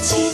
найти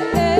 hey, hey.